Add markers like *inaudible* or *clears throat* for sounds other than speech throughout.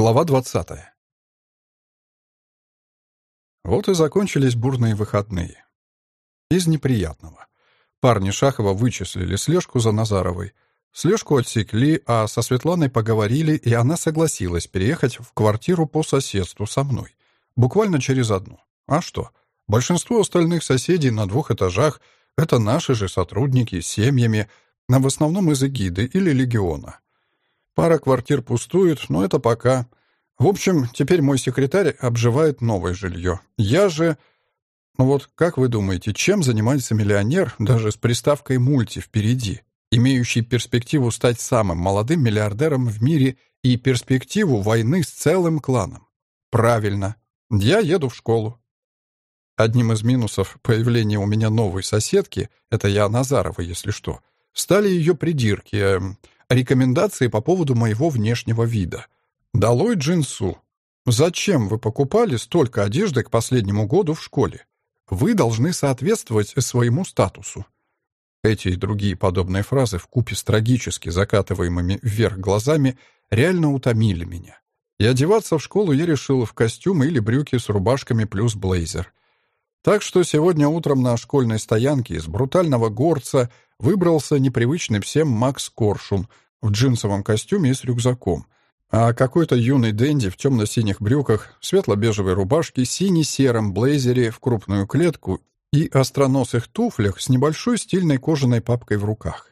Глава 20. Вот и закончились бурные выходные. Из неприятного. Парни Шахова вычислили слежку за Назаровой. Слежку отсекли, а со Светланой поговорили, и она согласилась переехать в квартиру по соседству со мной. Буквально через одну. А что? Большинство остальных соседей на двух этажах — это наши же сотрудники с семьями, в основном из эгиды или легиона. Пара квартир пустует, но это пока. В общем, теперь мой секретарь обживает новое жилье. Я же... Ну вот, как вы думаете, чем занимается миллионер, даже с приставкой «мульти» впереди, имеющий перспективу стать самым молодым миллиардером в мире и перспективу войны с целым кланом? Правильно. Я еду в школу. Одним из минусов появления у меня новой соседки, это я Назарова, если что, стали ее придирки, эм, Рекомендации по поводу моего внешнего вида. Долой джинсу. Зачем вы покупали столько одежды к последнему году в школе? Вы должны соответствовать своему статусу. Эти и другие подобные фразы в купе с трагически закатываемыми вверх глазами реально утомили меня. И одеваться в школу я решил в костюм или брюки с рубашками плюс блейзер. Так что сегодня утром на школьной стоянке из брутального горца выбрался непривычный всем Макс Коршун в джинсовом костюме и с рюкзаком, а какой-то юный Дэнди в темно-синих брюках, светло-бежевой рубашке, сине-сером блейзере в крупную клетку и остроносых туфлях с небольшой стильной кожаной папкой в руках.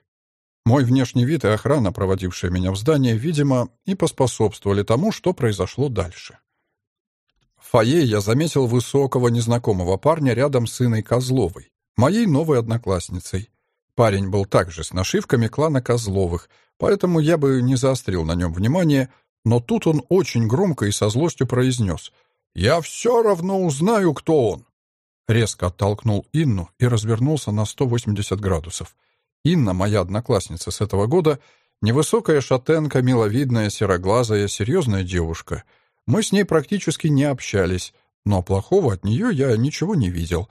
Мой внешний вид и охрана, проводившая меня в здание, видимо, и поспособствовали тому, что произошло дальше. В фойе я заметил высокого незнакомого парня рядом с сыной Козловой, моей новой одноклассницей. Парень был также с нашивками клана Козловых, поэтому я бы не заострил на нем внимание, но тут он очень громко и со злостью произнес «Я все равно узнаю, кто он!» Резко оттолкнул Инну и развернулся на 180 градусов. Инна, моя одноклассница с этого года, невысокая шатенка, миловидная, сероглазая, серьезная девушка — мы с ней практически не общались, но плохого от нее я ничего не видел.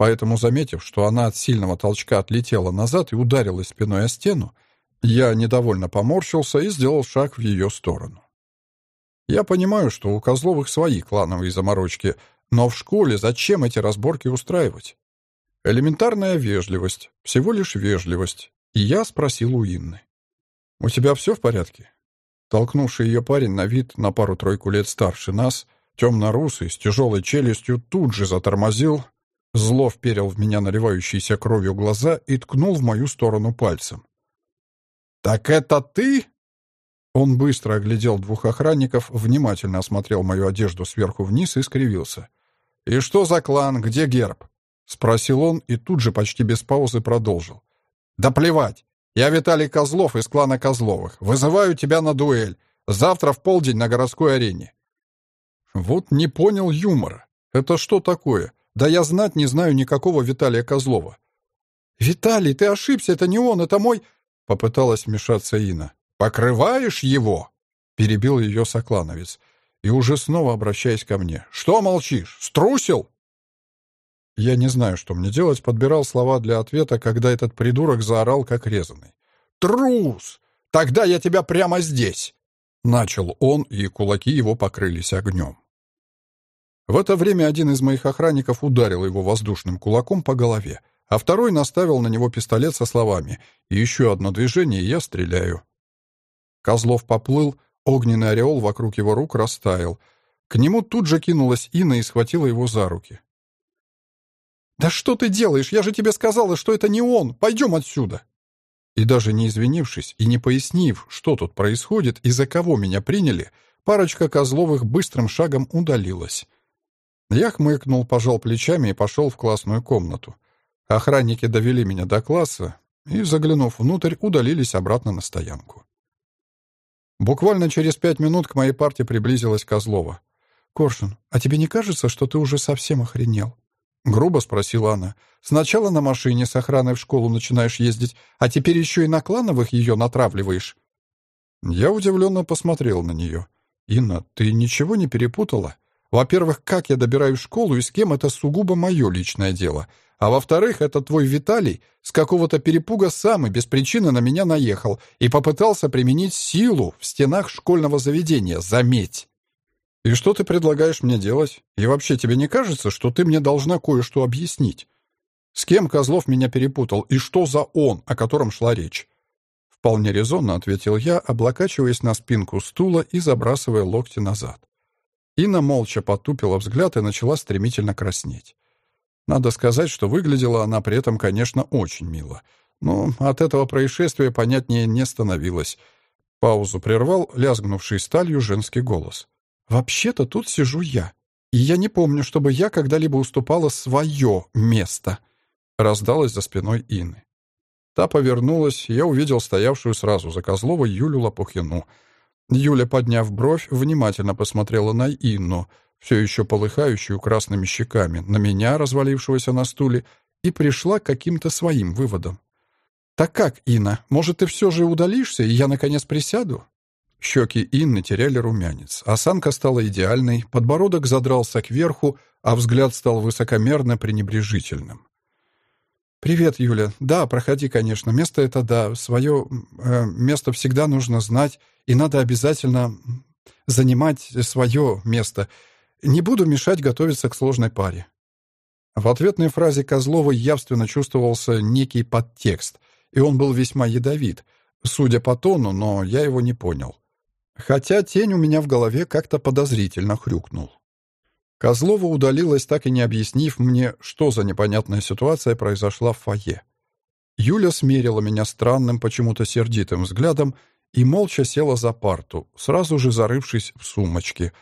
Поэтому, заметив, что она от сильного толчка отлетела назад и ударилась спиной о стену, я недовольно поморщился и сделал шаг в ее сторону. Я понимаю, что у Козловых свои клановые заморочки, но в школе зачем эти разборки устраивать? Элементарная вежливость, всего лишь вежливость. И я спросил у Инны. «У тебя все в порядке?» Толкнувший ее парень на вид на пару-тройку лет старше нас, темно-русый, с тяжелой челюстью, тут же затормозил, зло вперил в меня наливающиеся кровью глаза и ткнул в мою сторону пальцем. «Так это ты?» Он быстро оглядел двух охранников, внимательно осмотрел мою одежду сверху вниз и скривился. «И что за клан? Где герб?» — спросил он и тут же почти без паузы продолжил. «Да плевать! Я Виталий Козлов из клана Козловых. Вызываю тебя на дуэль. Завтра в полдень на городской арене». Вот не понял юмора. Это что такое? Да я знать не знаю никакого Виталия Козлова. «Виталий, ты ошибся, это не он, это мой...» Попыталась вмешаться Инна. «Покрываешь его?» Перебил ее Соклановец. И уже снова обращаясь ко мне. «Что молчишь? Струсил?» Я не знаю, что мне делать, подбирал слова для ответа, когда этот придурок заорал, как резанный. «Трус! Тогда я тебя прямо здесь!» Начал он, и кулаки его покрылись огнем. В это время один из моих охранников ударил его воздушным кулаком по голове, а второй наставил на него пистолет со словами «Еще одно движение, и я стреляю». Козлов поплыл, огненный ореол вокруг его рук растаял. К нему тут же кинулась Инна и схватила его за руки. «Да что ты делаешь? Я же тебе сказала, что это не он! Пойдем отсюда!» И даже не извинившись и не пояснив, что тут происходит и за кого меня приняли, парочка Козловых быстрым шагом удалилась. Я хмыкнул, пожал плечами и пошел в классную комнату. Охранники довели меня до класса и, заглянув внутрь, удалились обратно на стоянку. Буквально через пять минут к моей парте приблизилась Козлова. «Коршун, а тебе не кажется, что ты уже совсем охренел?» — грубо спросила она. «Сначала на машине с охраной в школу начинаешь ездить, а теперь еще и на клановых ее натравливаешь». Я удивленно посмотрел на нее. «Инна, ты ничего не перепутала? Во-первых, как я добираюсь в школу и с кем — это сугубо мое личное дело. А во-вторых, этот твой Виталий с какого-то перепуга сам и без причины на меня наехал и попытался применить силу в стенах школьного заведения, заметь. И что ты предлагаешь мне делать? И вообще тебе не кажется, что ты мне должна кое-что объяснить? С кем Козлов меня перепутал и что за он, о котором шла речь? Вполне резонно ответил я, облокачиваясь на спинку стула и забрасывая локти назад. Инна молча потупила взгляд и начала стремительно краснеть. Надо сказать, что выглядела она при этом, конечно, очень мило. Но от этого происшествия понятнее не становилось. Паузу прервал лязгнувший сталью женский голос. «Вообще-то тут сижу я, и я не помню, чтобы я когда-либо уступала свое место», раздалось за спиной Инны. Та повернулась, я увидел стоявшую сразу за Козлова Юлю Лопухину. Юля, подняв бровь, внимательно посмотрела на Инну, все еще полыхающую красными щеками, на меня, развалившегося на стуле, и пришла к каким-то своим выводам. «Так как, Инна, может, ты все же удалишься, и я, наконец, присяду?» Щеки Инны теряли румянец, осанка стала идеальной, подбородок задрался кверху, а взгляд стал высокомерно пренебрежительным. «Привет, Юля. Да, проходи, конечно. Место это да. Свое э, место всегда нужно знать, и надо обязательно занимать свое место. Не буду мешать готовиться к сложной паре». В ответной фразе Козлова явственно чувствовался некий подтекст, и он был весьма ядовит, судя по тону, но я его не понял. Хотя тень у меня в голове как-то подозрительно хрюкнул. Козлова удалилась, так и не объяснив мне, что за непонятная ситуация произошла в фойе. Юля смерила меня странным, почему-то сердитым взглядом и молча села за парту, сразу же зарывшись в сумочки.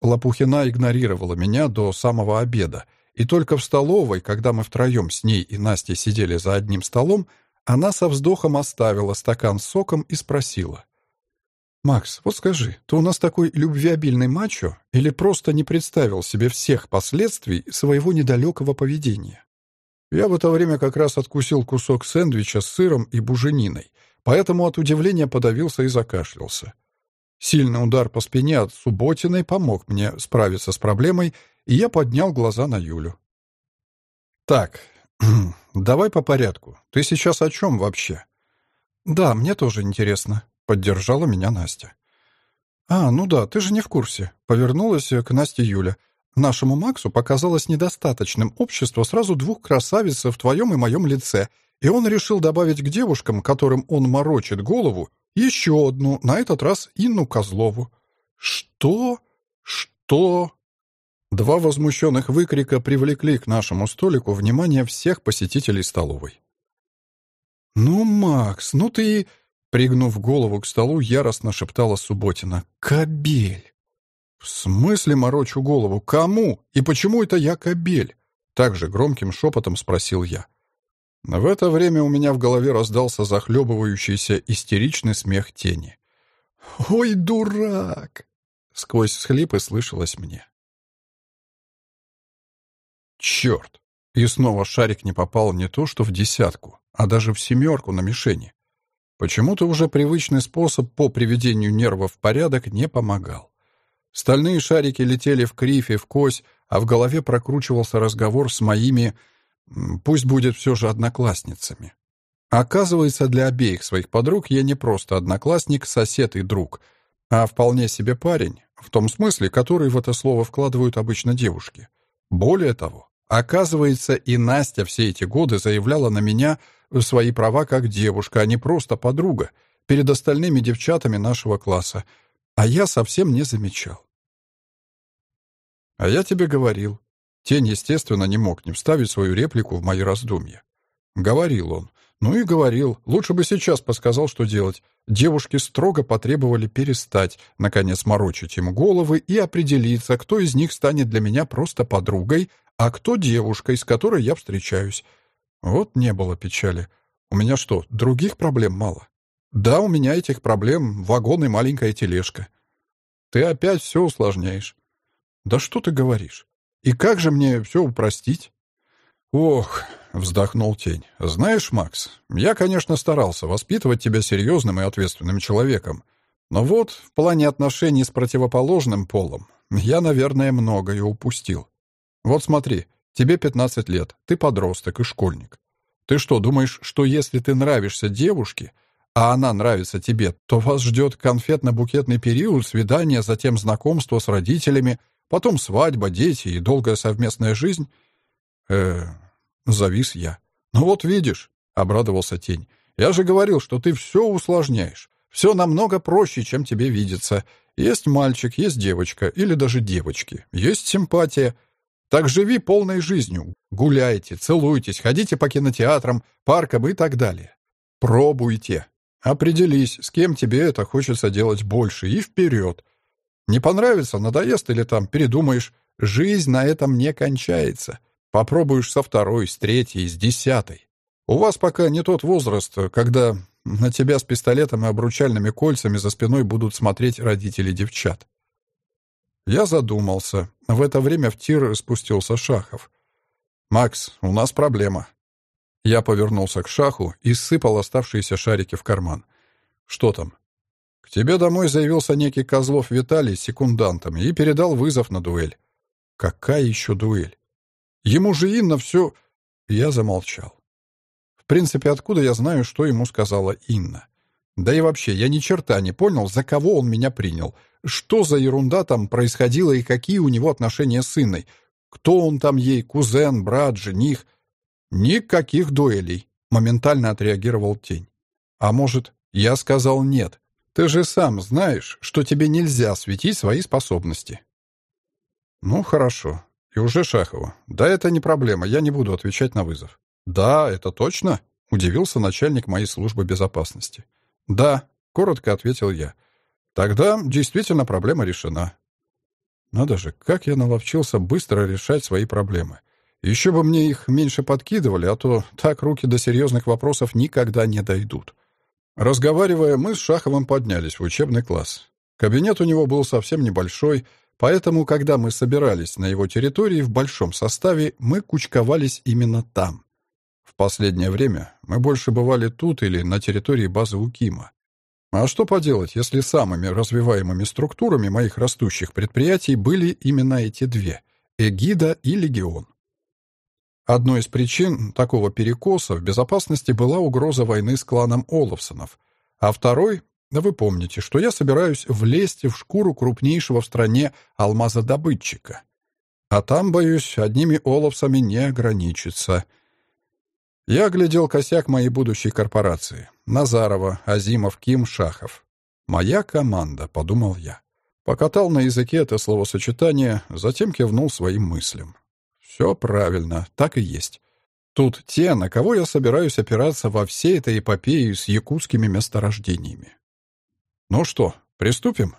Лопухина игнорировала меня до самого обеда, и только в столовой, когда мы втроем с ней и Настей сидели за одним столом, она со вздохом оставила стакан с соком и спросила. «Макс, вот скажи, ты у нас такой любвеобильный мачо или просто не представил себе всех последствий своего недалекого поведения?» Я в это время как раз откусил кусок сэндвича с сыром и бужениной, поэтому от удивления подавился и закашлялся. Сильный удар по спине от Субботиной помог мне справиться с проблемой, и я поднял глаза на Юлю. «Так, *clears throat* давай по порядку. Ты сейчас о чем вообще?» «Да, мне тоже интересно», Поддержала меня Настя. «А, ну да, ты же не в курсе», — повернулась к Насте Юля. «Нашему Максу показалось недостаточным общество сразу двух красавиц в твоем и моем лице, и он решил добавить к девушкам, которым он морочит голову, еще одну, на этот раз Инну Козлову». «Что? Что?» Два возмущенных выкрика привлекли к нашему столику внимание всех посетителей столовой. «Ну, Макс, ну ты...» Пригнув голову к столу, яростно шептала Субботина. «Кобель!» «В смысле морочу голову? Кому? И почему это я кобель?» Также громким шепотом спросил я. В это время у меня в голове раздался захлебывающийся истеричный смех тени. «Ой, дурак!» Сквозь схлипы слышалось мне. Черт! И снова шарик не попал не то что в десятку, а даже в семерку на мишени. Почему-то уже привычный способ по приведению нервов в порядок не помогал. Стальные шарики летели в кривь и в кось, а в голове прокручивался разговор с моими, пусть будет все же одноклассницами. Оказывается, для обеих своих подруг я не просто одноклассник, сосед и друг, а вполне себе парень, в том смысле, который в это слово вкладывают обычно девушки. Более того, оказывается, и Настя все эти годы заявляла на меня – свои права как девушка, а не просто подруга, перед остальными девчатами нашего класса, а я совсем не замечал. А я тебе говорил. Тень, естественно, не мог не вставить свою реплику в мои раздумья. Говорил он. Ну и говорил. Лучше бы сейчас подсказал, что делать. Девушки строго потребовали перестать, наконец, морочить им головы и определиться, кто из них станет для меня просто подругой, а кто девушкой, с которой я встречаюсь. Вот не было печали. У меня что, других проблем мало? Да, у меня этих проблем вагон и маленькая тележка. Ты опять все усложняешь. Да что ты говоришь? И как же мне все упростить? Ох, вздохнул тень. Знаешь, Макс, я, конечно, старался воспитывать тебя серьезным и ответственным человеком. Но вот в плане отношений с противоположным полом я, наверное, многое упустил. Вот смотри, Тебе 15 лет, ты подросток и школьник. Ты что, думаешь, что если ты нравишься девушке, а она нравится тебе, то вас ждет конфетно-букетный период, свидание, затем знакомство с родителями, потом свадьба, дети и долгая совместная жизнь? э завис я. «Ну вот видишь», — обрадовался тень, — «я же говорил, что ты все усложняешь. Все намного проще, чем тебе видится. Есть мальчик, есть девочка, или даже девочки. Есть симпатия. Так живи полной жизнью. Гуляйте, целуйтесь, ходите по кинотеатрам, паркам и так далее. Пробуйте. Определись, с кем тебе это хочется делать больше, и вперед. Не понравится, надоест или там передумаешь. Жизнь на этом не кончается. Попробуешь со второй, с третьей, с десятой. У вас пока не тот возраст, когда на тебя с пистолетом и обручальными кольцами за спиной будут смотреть родители девчат. Я задумался. В это время в тир спустился Шахов. «Макс, у нас проблема». Я повернулся к Шаху и сыпал оставшиеся шарики в карман. «Что там?» «К тебе домой заявился некий Козлов Виталий с секундантами и передал вызов на дуэль». «Какая еще дуэль?» Ему же Инна все...» Я замолчал. В принципе, откуда я знаю, что ему сказала Инна? Да и вообще, я ни черта не понял, за кого он меня принял. Что за ерунда там происходила и какие у него отношения с Инной? Кто он там ей, кузен, брат, жених? Никаких дуэлей, моментально отреагировал тень. А может, я сказал нет? Ты же сам знаешь, что тебе нельзя светить свои способности. Ну, хорошо. И уже Шахова. «Да это не проблема, я не буду отвечать на вызов». «Да, это точно?» — удивился начальник моей службы безопасности. «Да», — коротко ответил я. «Тогда действительно проблема решена». Надо же, как я наловчился быстро решать свои проблемы. Еще бы мне их меньше подкидывали, а то так руки до серьезных вопросов никогда не дойдут. Разговаривая, мы с Шаховым поднялись в учебный класс. Кабинет у него был совсем небольшой, Поэтому, когда мы собирались на его территории в большом составе, мы кучковались именно там. В последнее время мы больше бывали тут или на территории базы УКИМа. А что поделать, если самыми развиваемыми структурами моих растущих предприятий были именно эти две — Эгида и Легион? Одной из причин такого перекоса в безопасности была угроза войны с кланом Олафсонов, а второй но вы помните, что я собираюсь влезть в шкуру крупнейшего в стране алмазодобытчика. А там, боюсь, одними оловсами не ограничится. Я глядел косяк моей будущей корпорации. Назарова, Азимов, Ким, Шахов. «Моя команда», — подумал я. Покатал на языке это словосочетание, затем кивнул своим мыслям. «Все правильно, так и есть. Тут те, на кого я собираюсь опираться во всей этой эпопее с якутскими месторождениями. «Ну что, приступим?»